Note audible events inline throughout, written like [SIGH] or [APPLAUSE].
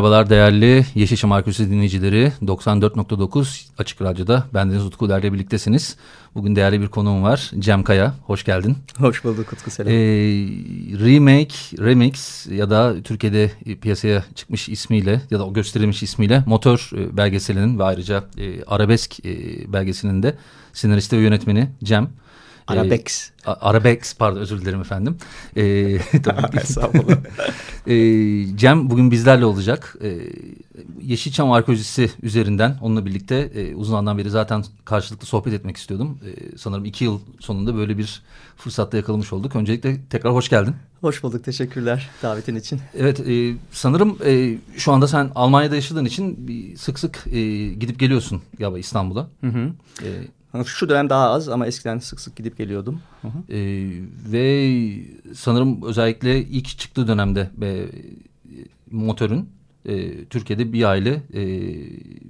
Merhabalar değerli Yeşilçam Arkeolojisi dinleyicileri. 94.9 Açık Radyo'da bendeniz Utku Uler'le birliktesiniz. Bugün değerli bir konuğum var. Cem Kaya. Hoş geldin. Hoş bulduk Utku selam. Ee, remake, remix ya da Türkiye'de piyasaya çıkmış ismiyle ya da o gösterilmiş ismiyle Motor e, belgeselinin ve ayrıca e, Arabesk e, belgeselinin de senaristi ve yönetmeni Cem. Arabex. E, Arabex pardon özür dilerim efendim. [LAUGHS] E, [LAUGHS] e, Cem bugün bizlerle olacak. E, Yeşilçam arkeolojisi üzerinden onunla birlikte e, uzun zamandan beri zaten karşılıklı sohbet etmek istiyordum. E, sanırım iki yıl sonunda böyle bir fırsatta yakalamış olduk. Öncelikle tekrar hoş geldin. Hoş bulduk. Teşekkürler davetin için. Evet e, sanırım e, şu anda sen Almanya'da yaşadığın için sık sık e, gidip geliyorsun galiba İstanbul'a. Hı hı. E, [LAUGHS] şu dönem daha az ama eskiden sık sık gidip geliyordum. Hı hı. Ee, ve sanırım özellikle ilk çıktığı dönemde e, motorun e, Türkiye'de bir aile e,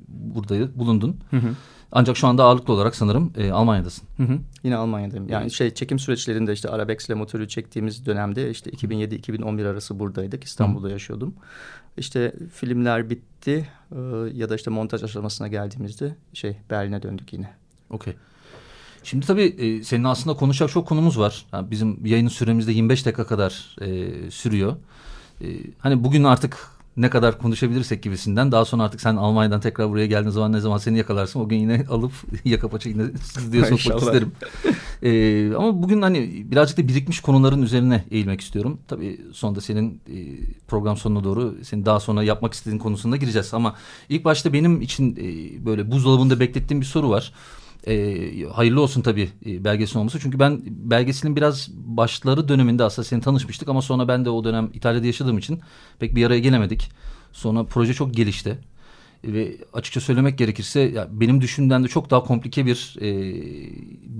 burada bulundun. Hı hı. Ancak şu anda ağırlıklı olarak sanırım e, Almanya'dasın. Hı hı. Yine Almanya'dayım. Yani şey çekim süreçlerinde işte Arabex ile motoru çektiğimiz dönemde işte 2007-2011 arası buradaydık. İstanbul'da hı. yaşıyordum. İşte filmler bitti e, ya da işte montaj aşamasına geldiğimizde şey Berlin'e döndük yine. Okey. Şimdi tabii e, senin aslında konuşacak çok konumuz var. Bizim yayının süremizde 25 dakika kadar e, sürüyor. E, hani bugün artık ne kadar konuşabilirsek gibisinden. Daha sonra artık sen Almanya'dan tekrar buraya geldiğin zaman ne zaman seni yakalarsın o gün yine alıp [LAUGHS] yaka paça yine [LAUGHS] diye sokmak isterim. Ee, ama bugün hani birazcık da birikmiş konuların üzerine eğilmek istiyorum. Tabii sonunda senin e, program sonuna doğru senin daha sonra yapmak istediğin konusunda gireceğiz. Ama ilk başta benim için e, böyle buzdolabında beklettiğim bir soru var. E, hayırlı olsun tabii e, belgesel olması. Çünkü ben belgeselin biraz başları döneminde aslında seni tanışmıştık ama sonra ben de o dönem İtalya'da yaşadığım için pek bir araya gelemedik. Sonra proje çok gelişti. Ve açıkça söylemek gerekirse ya benim düşündüğümden de çok daha komplike bir e,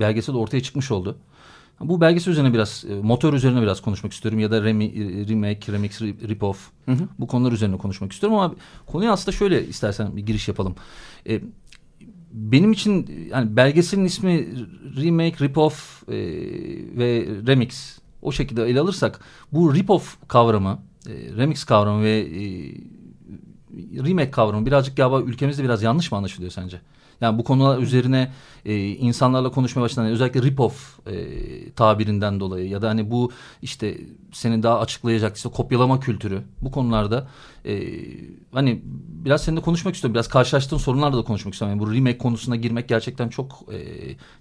belgesel ortaya çıkmış oldu. Bu belgesel üzerine biraz, e, motor üzerine biraz konuşmak istiyorum ya da remi, e, remake, remix, rip-off bu konular üzerine konuşmak istiyorum ama konuya aslında şöyle istersen bir giriş yapalım. E, benim için yani belgeselin ismi remake, rip-off e, ve remix o şekilde ele alırsak bu rip-off kavramı, e, remix kavramı ve e, remake kavramı birazcık galiba ülkemizde biraz yanlış mı anlaşılıyor sence? Yani bu konular üzerine e, insanlarla konuşmaya başlanan özellikle rip-off e, tabirinden dolayı ya da hani bu işte senin daha açıklayacak işte kopyalama kültürü bu konularda e, hani biraz seninle konuşmak istiyorum. Biraz karşılaştığın sorunlarla da konuşmak istiyorum. Yani bu remake konusuna girmek gerçekten çok e,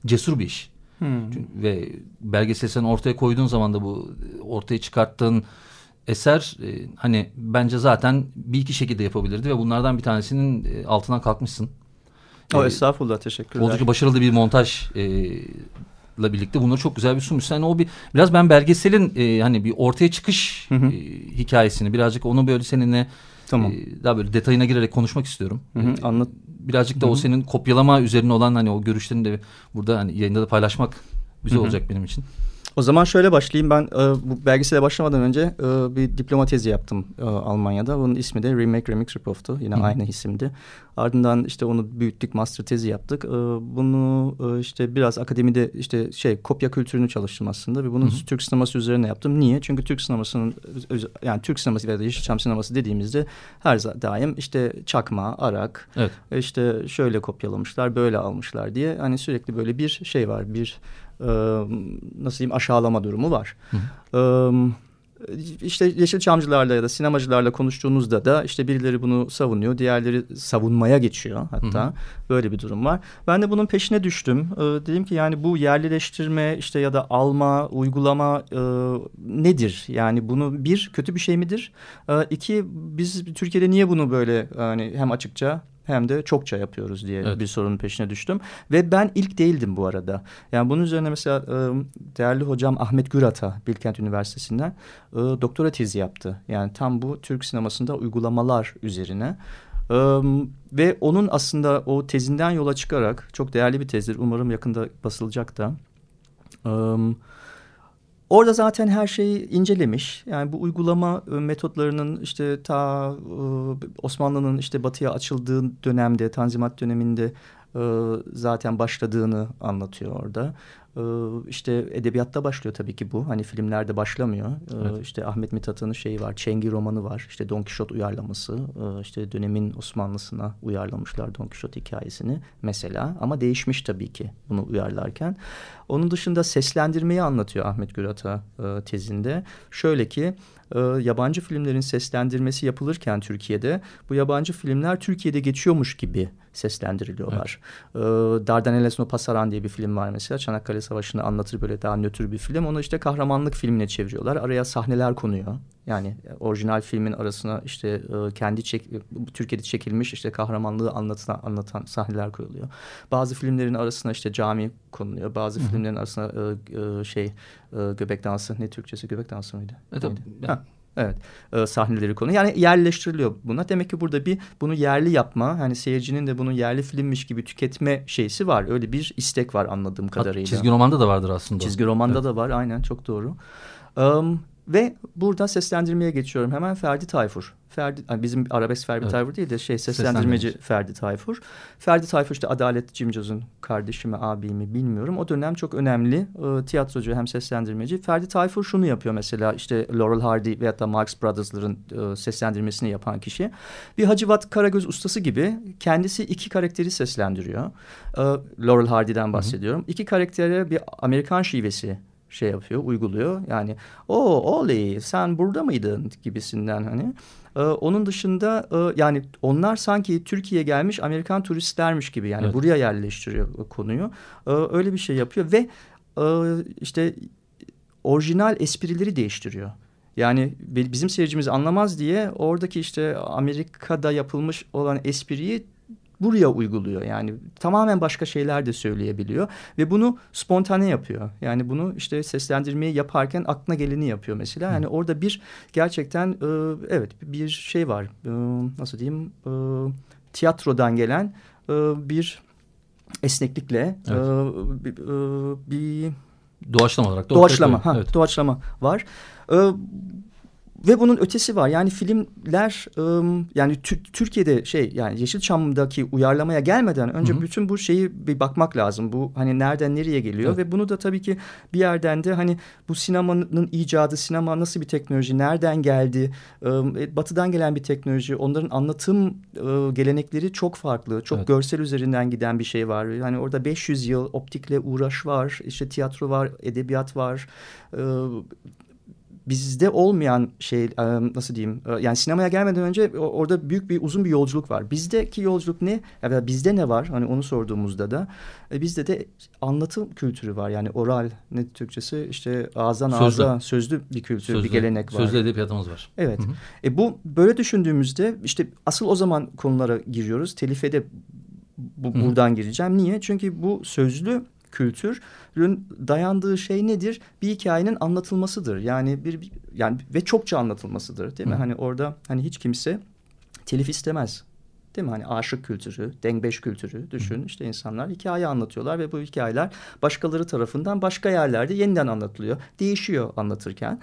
cesur bir iş. Hmm. Ve belgesel sen ortaya koyduğun zaman da bu ortaya çıkarttığın eser e, hani bence zaten bir iki şekilde yapabilirdi ve bunlardan bir tanesinin e, altından kalkmışsın. O, ee, estağfurullah teşekkürler. Oldukça başarılı bir montaj e, ile birlikte bunları çok güzel bir sunmuş. Yani o bir biraz ben belgeselin e, hani bir ortaya çıkış hı hı. E, hikayesini birazcık onu böyle seninle tamam. e, daha böyle detayına girerek konuşmak istiyorum. Hı hı, anlat. Birazcık da hı hı. o senin kopyalama üzerine olan hani o görüşlerini de burada hani yayında da paylaşmak güzel hı hı. olacak benim için. O zaman şöyle başlayayım. Ben e, bu belgesele başlamadan önce e, bir diploma tezi yaptım e, Almanya'da. Bunun ismi de Remake Remix Ripoff'tu. Yine Hı. aynı isimdi. Ardından işte onu büyüttük, master tezi yaptık. E, bunu e, işte biraz akademide işte şey kopya kültürünü çalıştım aslında ve bunu Hı. Türk sineması üzerine yaptım. Niye? Çünkü Türk sinemasının yani Türk sineması veya Yeşilçam sineması dediğimizde her daim işte çakma, arak, evet. işte şöyle kopyalamışlar, böyle almışlar diye hani sürekli böyle bir şey var. Bir nasıl diyeyim aşağılama durumu var. Hı hı. İşte Yeşilçamcılarla ya da sinemacılarla konuştuğunuzda da işte birileri bunu savunuyor, diğerleri savunmaya geçiyor hatta. Hı hı. Böyle bir durum var. Ben de bunun peşine düştüm. Ee, dedim ki yani bu yerlileştirme işte ya da alma, uygulama e, nedir? Yani bunu bir kötü bir şey midir? E, iki biz Türkiye'de niye bunu böyle hani hem açıkça hem de çokça yapıyoruz diye evet. bir sorunun peşine düştüm. Ve ben ilk değildim bu arada. Yani bunun üzerine mesela e, değerli hocam Ahmet Gürat'a Bilkent Üniversitesi'nden e, doktora tezi yaptı. Yani tam bu Türk sinemasında uygulamalar üzerine. Ve onun aslında o tezinden yola çıkarak çok değerli bir tezdir. Umarım yakında basılacak da. Orada zaten her şeyi incelemiş. Yani bu uygulama metotlarının işte ta e, Osmanlı'nın işte batıya açıldığı dönemde, Tanzimat döneminde e, zaten başladığını anlatıyor orada. Ee, işte edebiyatta başlıyor tabii ki bu. Hani filmlerde başlamıyor. Ee, evet. İşte Ahmet Mithat'ın şeyi var. Çengi romanı var. İşte Don Kişot uyarlaması. Ee, işte dönemin Osmanlısına uyarlamışlar Don Kişot hikayesini mesela. Ama değişmiş tabii ki bunu uyarlarken. Onun dışında seslendirmeyi anlatıyor Ahmet Gürat'a e, tezinde. Şöyle ki e, yabancı filmlerin seslendirmesi yapılırken Türkiye'de bu yabancı filmler Türkiye'de geçiyormuş gibi seslendiriliyorlar. Evet. E, Dardanelles no Pasaran diye bir film var mesela. Çanakkale Savaşı'nı anlatır böyle daha nötr bir film. Onu işte kahramanlık filmine çeviriyorlar. Araya sahneler konuyor. Yani orijinal filmin arasına işte e, kendi çek, Türkiye'de çekilmiş işte kahramanlığı anlatan, anlatan sahneler koyuluyor. Bazı filmlerin arasına işte cami konuluyor. Bazı Hı -hı. filmlerin arasına e, e, şey e, göbek dansı ne Türkçesi göbek dansı mıydı? Evet. Ha, Evet e, sahneleri konu yani yerleştiriliyor buna demek ki burada bir bunu yerli yapma hani seyircinin de bunu yerli filmmiş gibi tüketme şeysi var öyle bir istek var anladığım kadarıyla. Çizgi romanda da vardır aslında. Çizgi romanda evet. da var aynen çok doğru. Um, ve burada seslendirmeye geçiyorum hemen Ferdi Tayfur. Ferdi, yani bizim arabesk Ferdi evet. Tayfur değil de şey seslendirmeci Ferdi Tayfur. Ferdi Tayfur işte Adalet Cimcoz'un kardeşi mi abi mi bilmiyorum. O dönem çok önemli e, tiyatrocu hem seslendirmeci. Ferdi Tayfur şunu yapıyor mesela işte Laurel Hardy veyahut da Marx Brothers'ların e, seslendirmesini yapan kişi. Bir Hacivat Karagöz ustası gibi kendisi iki karakteri seslendiriyor. E, Laurel Hardy'den bahsediyorum. Hı hı. İki karaktere bir Amerikan şivesi şey yapıyor, uyguluyor. Yani o Oli sen burada mıydın gibisinden hani. Ee, onun dışında e, yani onlar sanki Türkiye'ye gelmiş Amerikan turistlermiş gibi yani evet. buraya yerleştiriyor konuyu. Ee, öyle bir şey yapıyor ve e, işte orijinal esprileri değiştiriyor. Yani bizim seyircimiz anlamaz diye oradaki işte Amerika'da yapılmış olan espriyi buraya uyguluyor. Yani tamamen başka şeyler de söyleyebiliyor ve bunu spontane yapıyor. Yani bunu işte seslendirmeyi yaparken aklına geleni yapıyor mesela. Yani orada bir gerçekten e, evet bir şey var. E, nasıl diyeyim? E, tiyatrodan gelen e, bir esneklikle evet. e, bir, e, bir doğaçlama olarak doğaçlama ha, evet. doğaçlama var. E, ve bunun ötesi var. Yani filmler yani Türkiye'de şey yani Yeşilçam'daki uyarlamaya gelmeden önce hı hı. bütün bu şeyi bir bakmak lazım. Bu hani nereden nereye geliyor evet. ve bunu da tabii ki bir yerden de hani bu sinemanın icadı, sinema nasıl bir teknoloji, nereden geldi, ıı, batıdan gelen bir teknoloji, onların anlatım ıı, gelenekleri çok farklı. Çok evet. görsel üzerinden giden bir şey var. Yani orada 500 yıl optikle uğraş var, işte tiyatro var, edebiyat var bizde olmayan şey nasıl diyeyim yani sinemaya gelmeden önce orada büyük bir uzun bir yolculuk var. Bizdeki yolculuk ne? Yani bizde ne var? Hani onu sorduğumuzda da e, bizde de anlatım kültürü var. Yani oral ne Türkçesi işte ağızdan sözlü. ağza sözlü bir kültür, sözlü, bir gelenek var. Sözlü edebiyatımız var. Evet. Hı hı. E bu böyle düşündüğümüzde işte asıl o zaman konulara giriyoruz. Telife bu, buradan gireceğim. Niye? Çünkü bu sözlü kültürün dayandığı şey nedir? Bir hikayenin anlatılmasıdır. Yani bir yani ve çokça anlatılmasıdır değil mi? Hı. Hani orada hani hiç kimse telif istemez. Değil mi? Hani aşık kültürü, dengbeş kültürü düşün. İşte insanlar hikaye anlatıyorlar ve bu hikayeler başkaları tarafından başka yerlerde yeniden anlatılıyor. Değişiyor anlatırken.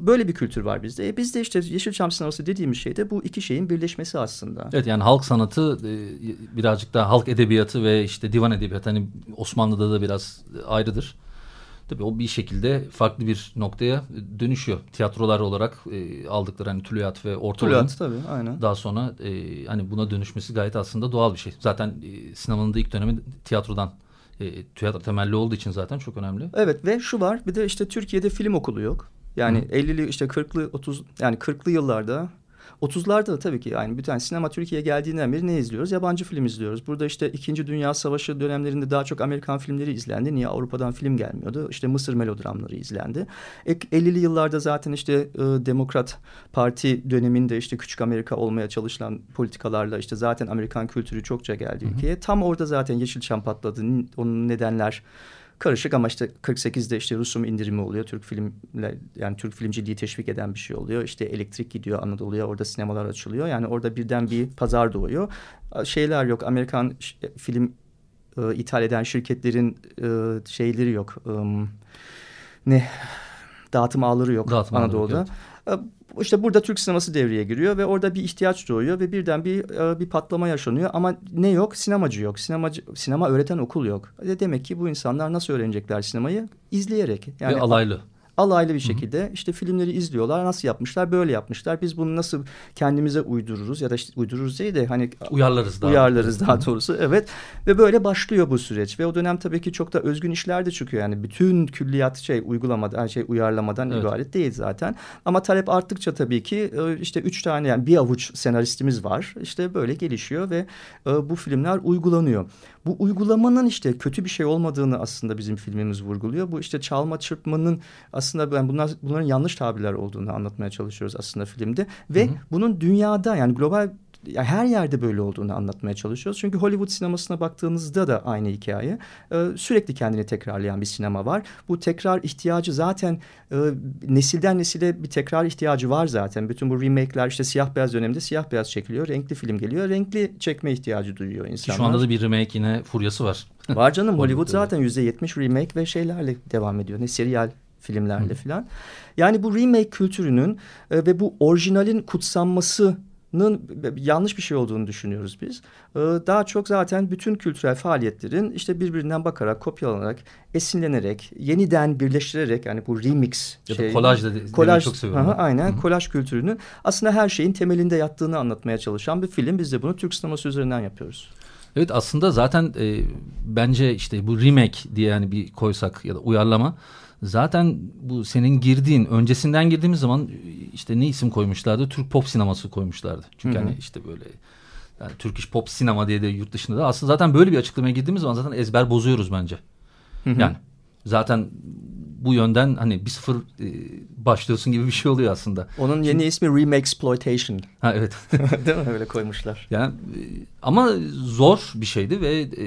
Böyle bir kültür var bizde. E bizde işte Yeşilçam sineması dediğimiz şey de bu iki şeyin birleşmesi aslında. Evet yani halk sanatı birazcık daha halk edebiyatı ve işte divan edebiyatı hani Osmanlı'da da biraz ayrıdır. Tabii o bir şekilde farklı bir noktaya dönüşüyor. Tiyatrolar olarak e, aldıkları hani tülüyat ve ortaoğlun. Tülüyat tabii aynen. Daha sonra e, hani buna dönüşmesi gayet aslında doğal bir şey. Zaten e, sinemanın da ilk dönemi tiyatrodan e, tiyatro temelli olduğu için zaten çok önemli. Evet ve şu var bir de işte Türkiye'de film okulu yok. Yani Hı. 50'li işte 40'lı 30 yani 40'lı yıllarda 30'larda da tabii ki yani bütün sinema Türkiye'ye geldiğinden beri ne izliyoruz? Yabancı film izliyoruz. Burada işte 2. Dünya Savaşı dönemlerinde daha çok Amerikan filmleri izlendi. Niye Avrupa'dan film gelmiyordu? İşte Mısır melodramları izlendi. 50'li yıllarda zaten işte e, Demokrat Parti döneminde işte küçük Amerika olmaya çalışılan politikalarla işte zaten Amerikan kültürü çokça geldi ülkeye. Tam orada zaten Yeşilçam patladı. Onun nedenler karışık ama işte 48'de işte Rusum indirimi oluyor. Türk filmle yani Türk filmciliği teşvik eden bir şey oluyor. İşte elektrik gidiyor Anadolu'ya orada sinemalar açılıyor. Yani orada birden bir pazar doğuyor. Şeyler yok Amerikan film e, ithal eden şirketlerin e, şeyleri yok. E, ne dağıtım ağları yok dağıtım Anadolu'da. Ağları, evet. İşte burada Türk sineması devreye giriyor ve orada bir ihtiyaç doğuyor ve birden bir e, bir patlama yaşanıyor ama ne yok? Sinemacı yok. Sinemacı sinema öğreten okul yok. E demek ki bu insanlar nasıl öğrenecekler sinemayı? İzleyerek. Yani ve alaylı alaylı bir şekilde Hı-hı. işte filmleri izliyorlar. Nasıl yapmışlar? Böyle yapmışlar. Biz bunu nasıl kendimize uydururuz ya da işte uydururuz değil de hani uyarlarız daha. Uyarlarız daha doğrusu. Evet. Ve böyle başlıyor bu süreç ve o dönem tabii ki çok da özgün işler de çıkıyor. Yani bütün külliyat şey uygulamadan şey uyarlamadan evet. ibaret değil zaten. Ama talep arttıkça tabii ki e, işte üç tane yani bir avuç senaristimiz var. İşte böyle gelişiyor ve e, bu filmler uygulanıyor. Bu uygulamanın işte kötü bir şey olmadığını aslında bizim filmimiz vurguluyor. Bu işte çalma çırpmanın aslında ben bunlar bunların yanlış tabirler olduğunu anlatmaya çalışıyoruz aslında filmde ve hı hı. bunun dünyada yani global yani her yerde böyle olduğunu anlatmaya çalışıyoruz. Çünkü Hollywood sinemasına baktığınızda da aynı hikaye. Ee, sürekli kendini tekrarlayan bir sinema var. Bu tekrar ihtiyacı zaten e, nesilden nesile bir tekrar ihtiyacı var zaten. Bütün bu remake'ler işte siyah beyaz döneminde siyah beyaz çekiliyor. Renkli film geliyor. Renkli çekme ihtiyacı duyuyor insanlar. Şu anda da bir remake yine furyası var. Var canım [LAUGHS] Hollywood zaten yüzde yetmiş remake ve şeylerle devam ediyor. Ne serial filmlerle filan. Yani bu remake kültürünün e, ve bu orijinalin kutsanması yanlış bir şey olduğunu düşünüyoruz biz. Ee, daha çok zaten bütün kültürel faaliyetlerin işte birbirinden bakarak, kopyalanarak, esinlenerek, yeniden birleştirerek yani bu remix ya şey, da kolaj da kolaj, çok seviyorum. Aha, aynen Hı-hı. kolaj kültürünü aslında her şeyin temelinde yattığını anlatmaya çalışan bir film. Biz de bunu Türk sineması üzerinden yapıyoruz. Evet aslında zaten e, bence işte bu remake diye yani bir koysak ya da uyarlama Zaten bu senin girdiğin öncesinden girdiğimiz zaman işte ne isim koymuşlardı? Türk pop sineması koymuşlardı. Çünkü Hı -hı. hani işte böyle yani Türk iş pop sinema diye de yurt dışında da aslında zaten böyle bir açıklamaya girdiğimiz zaman zaten ezber bozuyoruz bence. Hı -hı. Yani zaten bu yönden hani bir sıfır e, başlıyorsun gibi bir şey oluyor aslında. Onun yeni Şimdi, ismi Remake Exploitation. Ha evet. [LAUGHS] Değil mi? Öyle koymuşlar. Yani e, ama zor bir şeydi ve e,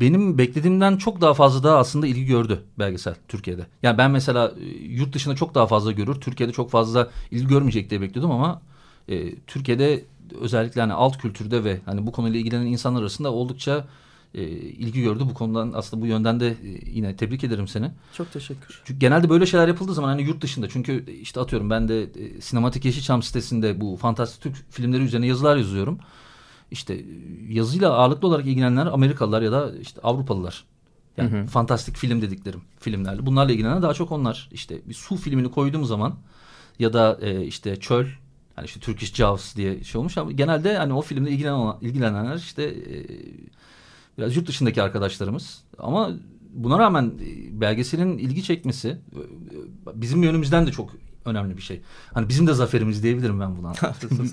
benim beklediğimden çok daha fazla da aslında ilgi gördü belgesel Türkiye'de. Yani ben mesela e, yurt dışında çok daha fazla görür, Türkiye'de çok fazla ilgi görmeyecek diye bekliyordum ama e, Türkiye'de özellikle hani alt kültürde ve hani bu konuyla ilgilenen insanlar arasında oldukça e, ilgi gördü. Bu konudan aslında bu yönden de e, yine tebrik ederim seni. Çok teşekkür. Çünkü genelde böyle şeyler yapıldığı zaman hani yurt dışında çünkü işte atıyorum ben de e, Sinematik Yeşilçam sitesinde bu fantastik Türk filmleri üzerine yazılar yazıyorum işte yazıyla ağırlıklı olarak ilgilenenler Amerikalılar ya da işte Avrupalılar. Yani hı hı. fantastik film dediklerim filmlerle. Bunlarla ilgilenen daha çok onlar. İşte bir su filmini koyduğum zaman ya da e, işte çöl hani işte Turkish Jaws diye şey olmuş ama genelde hani o filmle ilgilenen ilgilenenler işte e, biraz yurt dışındaki arkadaşlarımız. Ama buna rağmen e, belgeselin ilgi çekmesi e, bizim yönümüzden de çok önemli bir şey. Hani bizim de zaferimiz diyebilirim ben buna.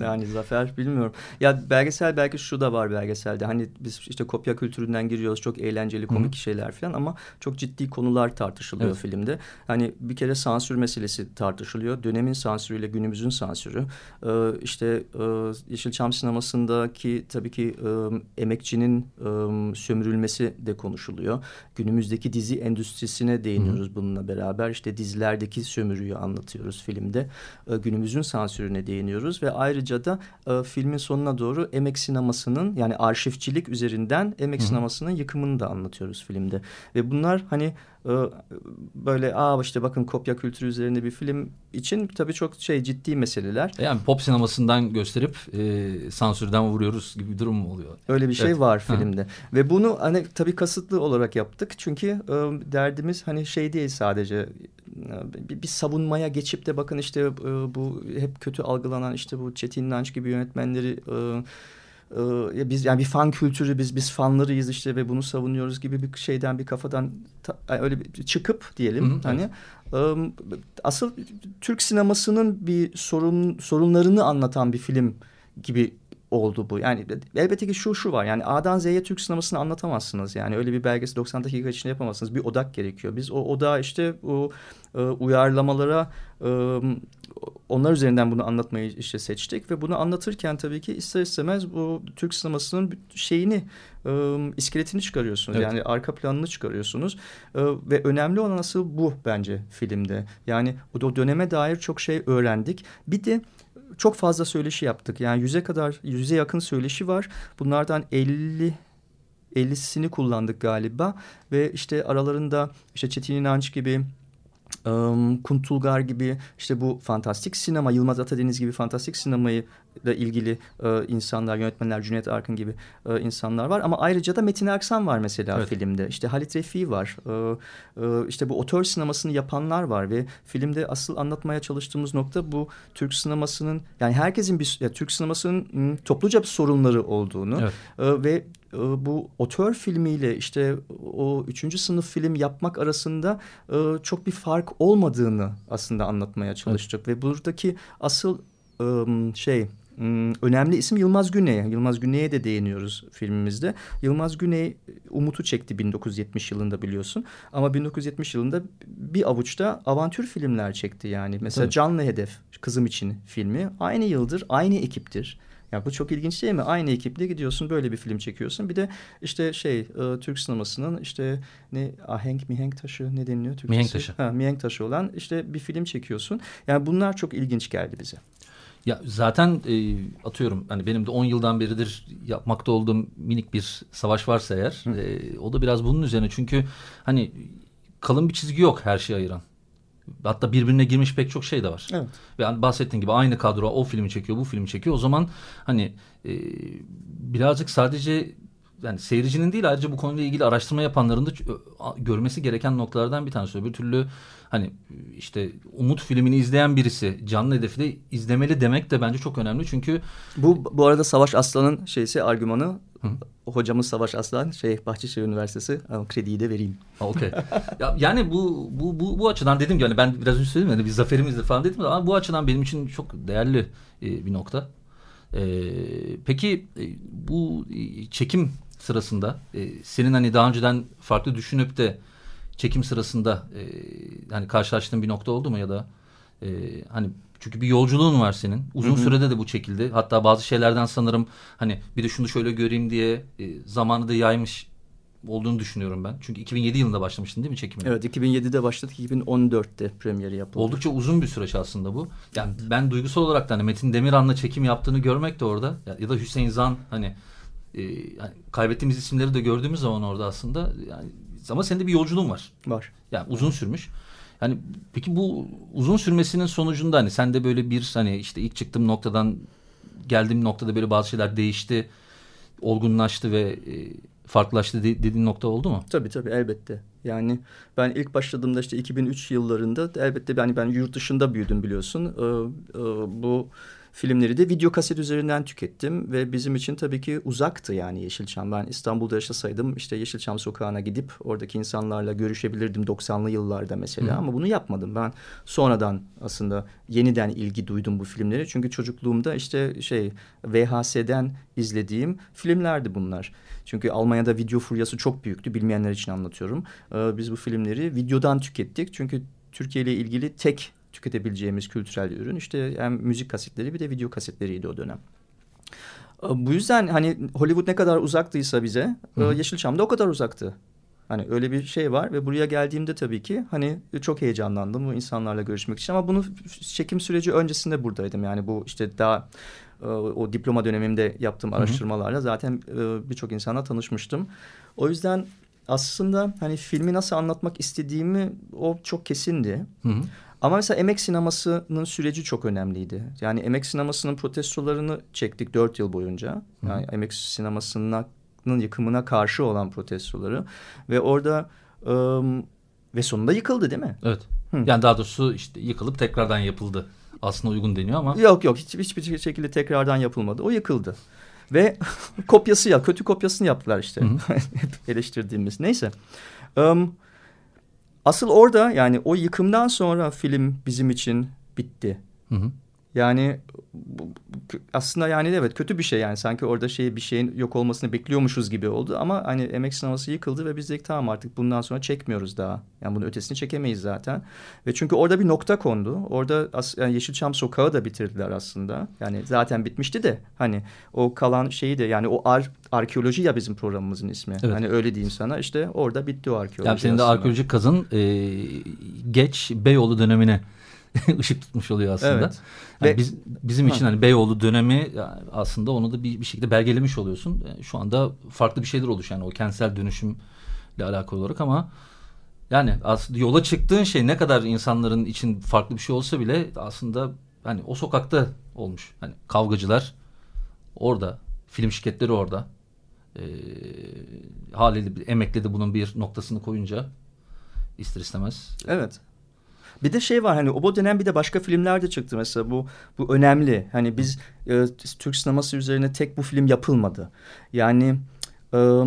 [LAUGHS] yani zafer bilmiyorum. Ya belgesel belki şu da var belgeselde. Hani biz işte kopya kültüründen giriyoruz. Çok eğlenceli komik Hı. şeyler falan ama çok ciddi konular tartışılıyor evet. filmde. Hani bir kere sansür meselesi tartışılıyor. Dönemin sansürüyle günümüzün sansürü. Ee, işte e, Yeşilçam sinemasındaki tabii ki e, emekçinin e, sömürülmesi de konuşuluyor. Günümüzdeki dizi endüstrisine değiniyoruz Hı. bununla beraber. İşte dizilerdeki sömürüyü anlatıyoruz filmde. E, günümüzün sansürüne değiniyoruz ve ayrıca da e, filmin sonuna doğru emek sinemasının yani arşivçilik üzerinden emek Hı -hı. sinemasının yıkımını da anlatıyoruz filmde. Ve bunlar hani e, böyle aa işte bakın kopya kültürü üzerine bir film için tabii çok şey ciddi meseleler. Yani pop sinemasından gösterip e, sansürden vuruyoruz gibi bir durum mu oluyor? Öyle bir şey evet. var filmde. Ha. Ve bunu hani tabii kasıtlı olarak yaptık. Çünkü e, derdimiz hani şey değil sadece bir, bir savunmaya geçip de bakın işte e, bu hep kötü algılanan işte bu Çetin İnanç gibi yönetmenleri e, e, biz yani bir fan kültürü biz biz fanlarıyız işte ve bunu savunuyoruz gibi bir şeyden bir kafadan ta, öyle bir çıkıp diyelim Hı, hani evet. e, asıl Türk sinemasının bir sorun sorunlarını anlatan bir film gibi oldu bu. Yani elbette ki şu şu var. Yani A'dan Z'ye Türk sinemasını anlatamazsınız. Yani öyle bir belgesi 90 dakika içinde yapamazsınız. Bir odak gerekiyor. Biz o oda işte o e, uyarlamalara e, onlar üzerinden bunu anlatmayı işte seçtik ve bunu anlatırken tabii ki ister istemez bu Türk sinemasının şeyini e, iskeletini çıkarıyorsunuz. Evet. Yani arka planını çıkarıyorsunuz. E, ve önemli olan asıl bu bence filmde. Yani o döneme dair çok şey öğrendik. Bir de çok fazla söyleşi yaptık. Yani yüze kadar, yüze yakın söyleşi var. Bunlardan 50 50'sini kullandık galiba ve işte aralarında işte Çetin İnanç gibi Um, Kuntulgar gibi işte bu fantastik sinema, Yılmaz Atadeniz gibi fantastik sinemayı ile ilgili e, insanlar, yönetmenler, Cüneyt Arkın gibi e, insanlar var. Ama ayrıca da Metin Erksan var mesela evet. filmde. İşte Halit Refi var. E, e, işte bu otör sinemasını yapanlar var ve filmde asıl anlatmaya çalıştığımız nokta bu Türk sinemasının yani herkesin bir ya, Türk sinemasının topluca bir sorunları olduğunu evet. e, ve bu otör filmiyle işte o üçüncü sınıf film yapmak arasında e, çok bir fark olmadığını aslında anlatmaya çalıştık evet. ve buradaki asıl e, şey önemli isim Yılmaz Güney. Yılmaz Güney'e de değiniyoruz filmimizde. Yılmaz Güney Umut'u çekti 1970 yılında biliyorsun. Ama 1970 yılında bir avuçta avantür filmler çekti yani. Mesela Tabii. Canlı Hedef Kızım için filmi aynı yıldır aynı ekiptir. Ya bu çok ilginç değil mi? Aynı ekiple gidiyorsun böyle bir film çekiyorsun. Bir de işte şey e, Türk sinemasının işte ne ahenk mihenk taşı ne deniliyor Türkçesi? Mihenk taşı. Ha, mihenk taşı olan işte bir film çekiyorsun. Yani bunlar çok ilginç geldi bize. Ya zaten e, atıyorum hani benim de 10 yıldan beridir yapmakta olduğum minik bir savaş varsa eğer e, o da biraz bunun üzerine çünkü hani kalın bir çizgi yok her şeyi ayıran. Hatta birbirine girmiş pek çok şey de var. Evet. Ve yani bahsettiğin gibi aynı kadro o filmi çekiyor, bu filmi çekiyor. O zaman hani e, birazcık sadece yani seyircinin değil ayrıca bu konuyla ilgili araştırma yapanların da görmesi gereken noktalardan bir tanesi. Bir türlü hani işte Umut filmini izleyen birisi canlı hedefi de izlemeli demek de bence çok önemli. Çünkü bu bu arada Savaş Aslan'ın şeysi argümanı Hı. hocamız Savaş Aslan şey Bahçeşehir Üniversitesi ama krediyi de vereyim. Okey. ya, yani bu, bu bu bu açıdan dedim ki hani ben biraz önce söyledim yani bir zaferimizdir falan dedim ama bu açıdan benim için çok değerli e, bir nokta. E, peki e, bu çekim sırasında e, senin hani daha önceden farklı düşünüp de çekim sırasında e, hani karşılaştığın bir nokta oldu mu ya da e, hani çünkü bir yolculuğun var senin. Uzun Hı-hı. sürede de bu çekildi. Hatta bazı şeylerden sanırım hani bir de şunu şöyle göreyim diye e, zamanı da yaymış olduğunu düşünüyorum ben. Çünkü 2007 yılında başlamıştın değil mi çekimine? Evet 2007'de başladık 2014'te premieri yapıldı. Oldukça uzun bir süreç aslında bu. Yani ben duygusal olarak da hani Metin Demirhan'la çekim yaptığını görmek de orada ya da Hüseyin Zan hani e, yani kaybettiğimiz isimleri de gördüğümüz zaman orada aslında yani ama senin de bir yolculuğun var. Var. Yani uzun sürmüş. Yani peki bu uzun sürmesinin sonucunda hani sen de böyle bir hani işte ilk çıktığım noktadan geldiğim noktada böyle bazı şeyler değişti, olgunlaştı ve e, farklılaştı dediğin nokta oldu mu? Tabii tabii elbette. Yani ben ilk başladığımda işte 2003 yıllarında elbette yani ben yurt dışında büyüdüm biliyorsun. Ee, e, bu filmleri de video kaset üzerinden tükettim ve bizim için tabii ki uzaktı yani Yeşilçam. Ben İstanbul'da yaşasaydım işte Yeşilçam sokağına gidip oradaki insanlarla görüşebilirdim 90'lı yıllarda mesela Hı. ama bunu yapmadım. Ben sonradan aslında yeniden ilgi duydum bu filmlere. Çünkü çocukluğumda işte şey VHS'den izlediğim filmlerdi bunlar. Çünkü Almanya'da video furyası çok büyüktü. Bilmeyenler için anlatıyorum. Ee, biz bu filmleri videodan tükettik. Çünkü Türkiye ile ilgili tek tüketebileceğimiz kültürel ürün işte hem müzik kasetleri bir de video kasetleriydi o dönem. Ee, bu yüzden hani Hollywood ne kadar uzaktıysa bize Hı. E, Yeşilçam da o kadar uzaktı. Hani öyle bir şey var ve buraya geldiğimde tabii ki hani çok heyecanlandım bu insanlarla görüşmek için ama bunu çekim süreci öncesinde buradaydım. Yani bu işte daha e, o diploma dönemimde yaptığım araştırmalarla zaten e, birçok insana tanışmıştım. O yüzden aslında hani filmi nasıl anlatmak istediğimi o çok kesindi. Hı hı. Ama mesela emek sinemasının süreci çok önemliydi. Yani emek sinemasının protestolarını çektik dört yıl boyunca. Yani Hı. emek sinemasının yıkımına karşı olan protestoları. Ve orada ım, ve sonunda yıkıldı değil mi? Evet. Hı. Yani daha doğrusu işte yıkılıp tekrardan yapıldı. Aslında uygun deniyor ama. Yok yok hiç, hiçbir şekilde tekrardan yapılmadı. O yıkıldı. Ve [LAUGHS] kopyası ya kötü kopyasını yaptılar işte. [LAUGHS] Hep eleştirdiğimiz. Neyse. Um, asıl orada yani o yıkımdan sonra film bizim için bitti. Hı hı. Yani aslında yani evet kötü bir şey yani sanki orada şey bir şeyin yok olmasını bekliyormuşuz gibi oldu ama hani emek sineması yıkıldı ve biz dedik tamam artık bundan sonra çekmiyoruz daha. Yani bunun ötesini çekemeyiz zaten. Ve çünkü orada bir nokta kondu. Orada yani Yeşilçam Sokağı da bitirdiler aslında. Yani zaten bitmişti de hani o kalan şeyi de yani o ar, arkeoloji ya bizim programımızın ismi. Evet. Hani öyle diyeyim sana işte orada bitti o arkeoloji. Yani senin de arkeolojik kazın e, geç Beyoğlu dönemine [LAUGHS] ışık tutmuş oluyor aslında. Evet. Yani Ve, biz, bizim için ha. hani Beyoğlu dönemi aslında onu da bir, bir şekilde belgelemiş oluyorsun. Yani şu anda farklı bir şeyler oluşuyor yani o kentsel dönüşümle alakalı olarak ama yani aslında yola çıktığın şey ne kadar insanların için farklı bir şey olsa bile aslında hani o sokakta olmuş. Hani kavgacılar orada, film şirketleri orada. Ee, haliyle emekle de bunun bir noktasını koyunca ister istemez. Evet. Bir de şey var hani o dönem bir de başka filmler de çıktı mesela bu bu önemli. Hani biz e, Türk sineması üzerine tek bu film yapılmadı. Yani e,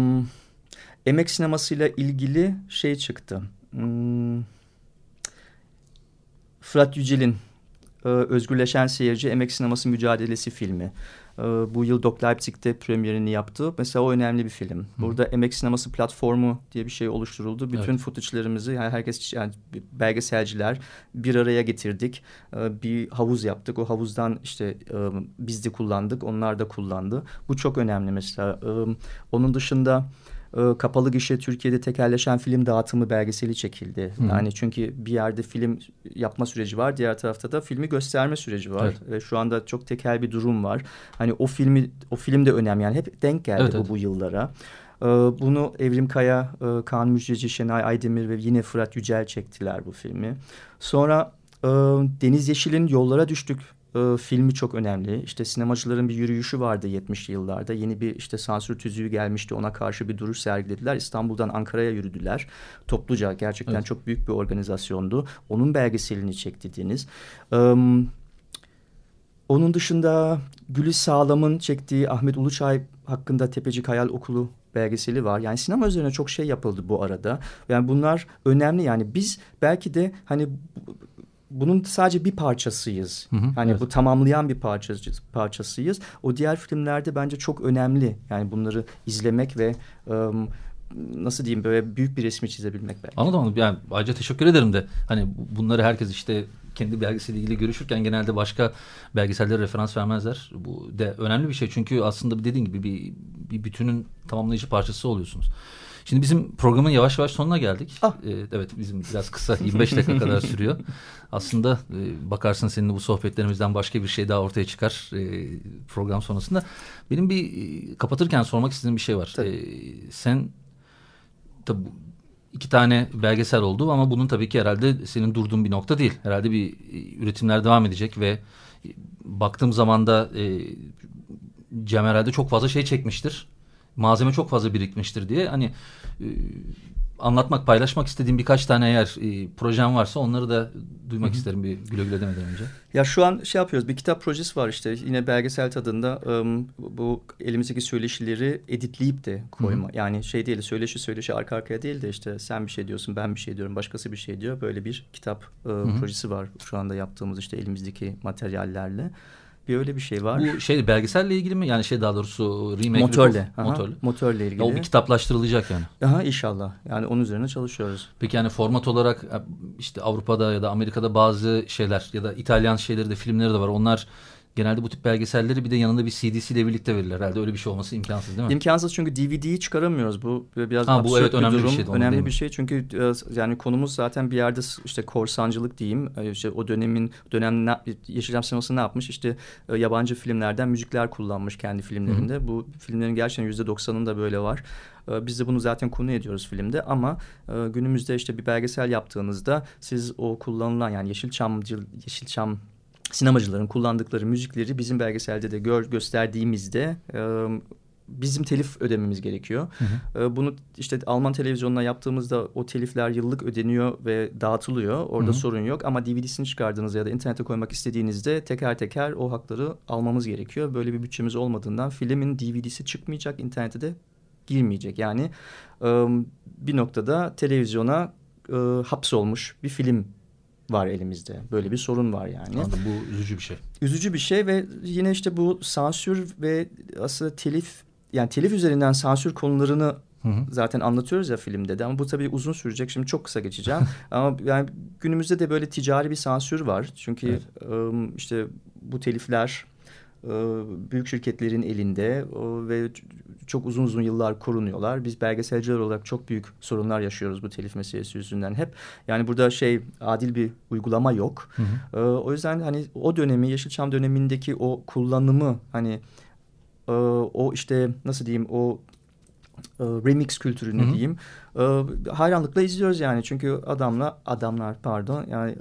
emek sinemasıyla ilgili şey çıktı. Hmm, Fırat Yücel'in e, Özgürleşen Seyirci Emek Sineması Mücadelesi filmi. Ee, bu yıl Doc Leipzig'te premierini yaptı. Mesela o önemli bir film. Burada Hı. Emek Sineması Platformu diye bir şey oluşturuldu. Bütün evet. footage'larımızı yani herkes yani belgeselciler bir araya getirdik. Ee, bir havuz yaptık. O havuzdan işte e, biz de kullandık. Onlar da kullandı. Bu çok önemli mesela. Ee, onun dışında e, kapalı gişe Türkiye'de tekerleşen film dağıtımı belgeseli çekildi. Hı. Yani çünkü bir yerde film yapma süreci var, diğer tarafta da filmi gösterme süreci var. Evet. Ve şu anda çok tekel bir durum var. Hani o filmi o film de önemli yani hep denk geldi evet, bu evet. bu yıllara. E, bunu Evrim Kaya, e, Kaan Müjdeci, Şenay Aydemir ve yine Fırat Yücel çektiler bu filmi. Sonra Deniz Yeşil'in Yollara Düştük e, filmi çok önemli. İşte sinemacıların bir yürüyüşü vardı 70'li yıllarda. Yeni bir işte sansür tüzüğü gelmişti. Ona karşı bir duruş sergilediler. İstanbul'dan Ankara'ya yürüdüler. Topluca gerçekten evet. çok büyük bir organizasyondu. Onun belgeselini çekti Deniz. Evet. Onun dışında Gülis Sağlam'ın çektiği Ahmet Uluçay hakkında Tepecik Hayal Okulu belgeseli var. Yani sinema üzerine çok şey yapıldı bu arada. Yani bunlar önemli yani biz belki de hani bunun sadece bir parçasıyız. Hı hı, hani evet. bu tamamlayan bir parçası, parçasıyız. O diğer filmlerde bence çok önemli. Yani bunları izlemek ve um, nasıl diyeyim böyle büyük bir resmi çizebilmek belki. Anladım anladım. Yani ayrıca teşekkür ederim de hani bunları herkes işte kendi belgeseliyle ilgili görüşürken genelde başka belgesellere referans vermezler. Bu de önemli bir şey çünkü aslında dediğin gibi bir, bir bütünün tamamlayıcı parçası oluyorsunuz. Şimdi bizim programın yavaş yavaş sonuna geldik. Ah. Ee, evet bizim biraz kısa 25 dakika kadar sürüyor. [LAUGHS] Aslında e, bakarsın senin bu sohbetlerimizden başka bir şey daha ortaya çıkar e, program sonrasında. Benim bir e, kapatırken sormak istediğim bir şey var. E, sen tabii iki tane belgesel oldu ama bunun tabii ki herhalde senin durduğun bir nokta değil. Herhalde bir üretimler devam edecek ve baktığım zaman da e, Cem herhalde çok fazla şey çekmiştir malzeme çok fazla birikmiştir diye hani e, anlatmak, paylaşmak istediğim birkaç tane eğer e, projem varsa onları da duymak Hı -hı. isterim bir güle güle demeden önce. Ya şu an şey yapıyoruz bir kitap projesi var işte yine belgesel tadında um, bu elimizdeki söyleşileri editleyip de koyma. Hı -hı. Yani şey değil söyleşi söyleşi arka arkaya değil de işte sen bir şey diyorsun ben bir şey diyorum başkası bir şey diyor. Böyle bir kitap e, projesi var şu anda yaptığımız işte elimizdeki materyallerle. Bir öyle bir şey var. Bu şey belgeselle ilgili mi? Yani şey daha doğrusu remake motorle. Aha, motorle. Motorle ilgili. Ya o bir kitaplaştırılacak yani. Aha inşallah. Yani onun üzerine çalışıyoruz. Peki yani format olarak işte Avrupa'da ya da Amerika'da bazı şeyler ya da İtalyan şeyleri de filmleri de var. Onlar genelde bu tip belgeselleri bir de yanında bir CD'si ile birlikte verirler. Herhalde öyle bir şey olması imkansız değil mi? İmkansız çünkü DVD'yi çıkaramıyoruz. Bu biraz ha, bu evet, önemli bir, durum. Bir şey, önemli bir şey çünkü e, yani konumuz zaten bir yerde işte korsancılık diyeyim. E, işte o dönemin dönem ne, Yeşilçam sineması ne yapmış? İşte e, yabancı filmlerden müzikler kullanmış kendi filmlerinde. Hı -hı. Bu filmlerin gerçekten yüzde doksanında böyle var. Biz de bunu zaten konu ediyoruz filmde ama günümüzde işte bir belgesel yaptığınızda siz o kullanılan yani Yeşilçam Yeşilçam sinemacıların kullandıkları müzikleri bizim belgeselde de gör, gösterdiğimizde e, bizim telif ödememiz gerekiyor. Hı hı. Bunu işte Alman televizyonuna yaptığımızda o telifler yıllık ödeniyor ve dağıtılıyor. Orada hı hı. sorun yok ama DVD'sini çıkardığınızda ya da internete koymak istediğinizde teker teker o hakları almamız gerekiyor. Böyle bir bütçemiz olmadığından filmin DVD'si çıkmayacak, internete de girmeyecek. Yani bir noktada televizyona hapsolmuş bir film var elimizde. Böyle bir sorun var yani. Anladım, bu üzücü bir şey. Üzücü bir şey ve yine işte bu sansür ve aslında telif yani telif üzerinden sansür konularını Hı hı. Zaten anlatıyoruz ya filmde de ama bu tabii uzun sürecek. Şimdi çok kısa geçeceğim. [LAUGHS] ama yani günümüzde de böyle ticari bir sansür var. Çünkü evet. ıı, işte bu telifler büyük şirketlerin elinde ve çok uzun uzun yıllar korunuyorlar. Biz belgeselciler olarak çok büyük sorunlar yaşıyoruz bu telif meselesi yüzünden hep. Yani burada şey adil bir uygulama yok. Hı hı. Ee, o yüzden hani o dönemi Yeşilçam dönemindeki o kullanımı hani e, o işte nasıl diyeyim o e, remix kültürünü hı hı. diyeyim e, hayranlıkla izliyoruz yani çünkü adamla adamlar pardon yani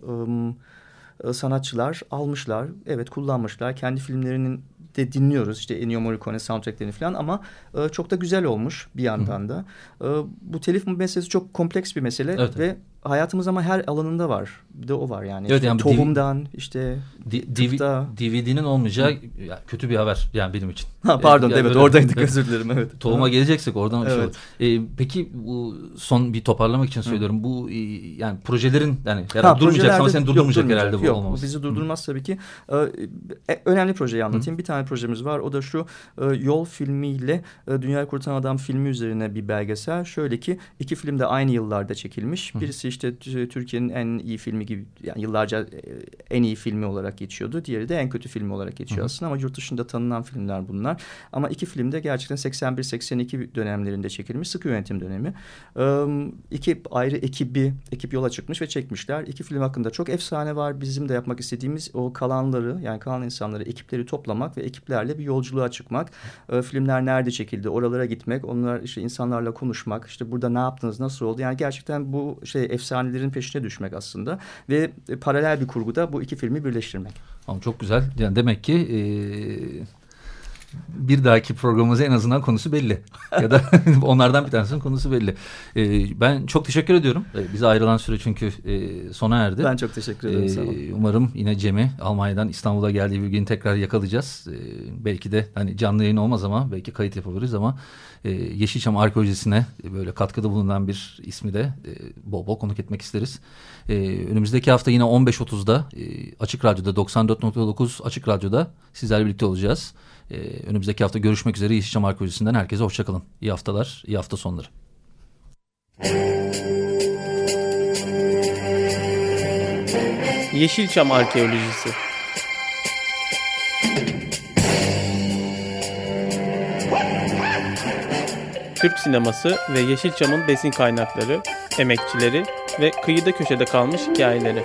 e, sanatçılar almışlar evet kullanmışlar kendi filmlerinin de dinliyoruz işte Ennio Morricone soundtracklerini falan ama e, çok da güzel olmuş bir yandan da. E, bu telif meselesi çok kompleks bir mesele evet. ve hayatımız ama her alanında var. Bir de o var yani. Evet, işte yani tohumdan işte DVD'nin olmayacağı kötü bir haber yani benim için. Ha, pardon yani evet oradaydık özür dilerim. Evet. Tohuma geleceksek oradan evet. şey ee, peki bu son bir toparlamak için söylüyorum. Hı. Bu yani projelerin yani herhalde durmayacak ama seni durdurmayacak herhalde bu yok, olmaması. bizi durdurmaz Hı. tabii ki. Ee, önemli projeyi anlatayım. Hı. Bir tane projemiz var. O da şu e, Yol filmiyle e, Dünya Kurtaran Adam filmi üzerine bir belgesel. Şöyle ki iki film de aynı yıllarda çekilmiş. Birisi işte Türkiye'nin en iyi filmi gibi yani yıllarca e, en iyi filmi olarak geçiyordu. Diğeri de en kötü filmi olarak geçiyor Hı. aslında ama yurt dışında tanınan filmler bunlar. Ama iki film de gerçekten 81-82 dönemlerinde çekilmiş. Sıkı yönetim dönemi. İki ayrı ekibi, ekip yola çıkmış ve çekmişler. İki film hakkında çok efsane var. Bizim de yapmak istediğimiz o kalanları yani kalan insanları, ekipleri toplamak ve ekiplerle bir yolculuğa çıkmak. Filmler nerede çekildi? Oralara gitmek. Onlar işte insanlarla konuşmak. İşte burada ne yaptınız? Nasıl oldu? Yani gerçekten bu şey efsanelerin peşine düşmek aslında ve paralel bir kurguda bu iki filmi birleştirmek. Ama çok güzel. Yani demek ki e, bir dahaki programımızda en azından konusu belli. ya da [LAUGHS] onlardan bir tanesinin konusu belli. Ee, ben çok teşekkür ediyorum. Ee, bize ayrılan süre çünkü e, sona erdi. Ben çok teşekkür ederim. Ee, umarım yine Cem'i Almanya'dan İstanbul'a geldiği bir gün tekrar yakalayacağız. Ee, belki de hani canlı yayın olmaz ama belki kayıt yapabiliriz ama e, Yeşilçam Arkeolojisi'ne böyle katkıda bulunan bir ismi de e, bol bol konuk etmek isteriz. E, önümüzdeki hafta yine 15.30'da e, Açık Radyo'da 94.9 Açık Radyo'da sizlerle birlikte olacağız. E, önümüzdeki hafta görüşmek üzere Yeşilçam Arkeolojisi'nden herkese hoşçakalın. İyi haftalar, iyi hafta sonları. Yeşilçam Arkeolojisi Türk sineması ve Yeşilçam'ın besin kaynakları, emekçileri ve kıyıda köşede kalmış hikayeleri.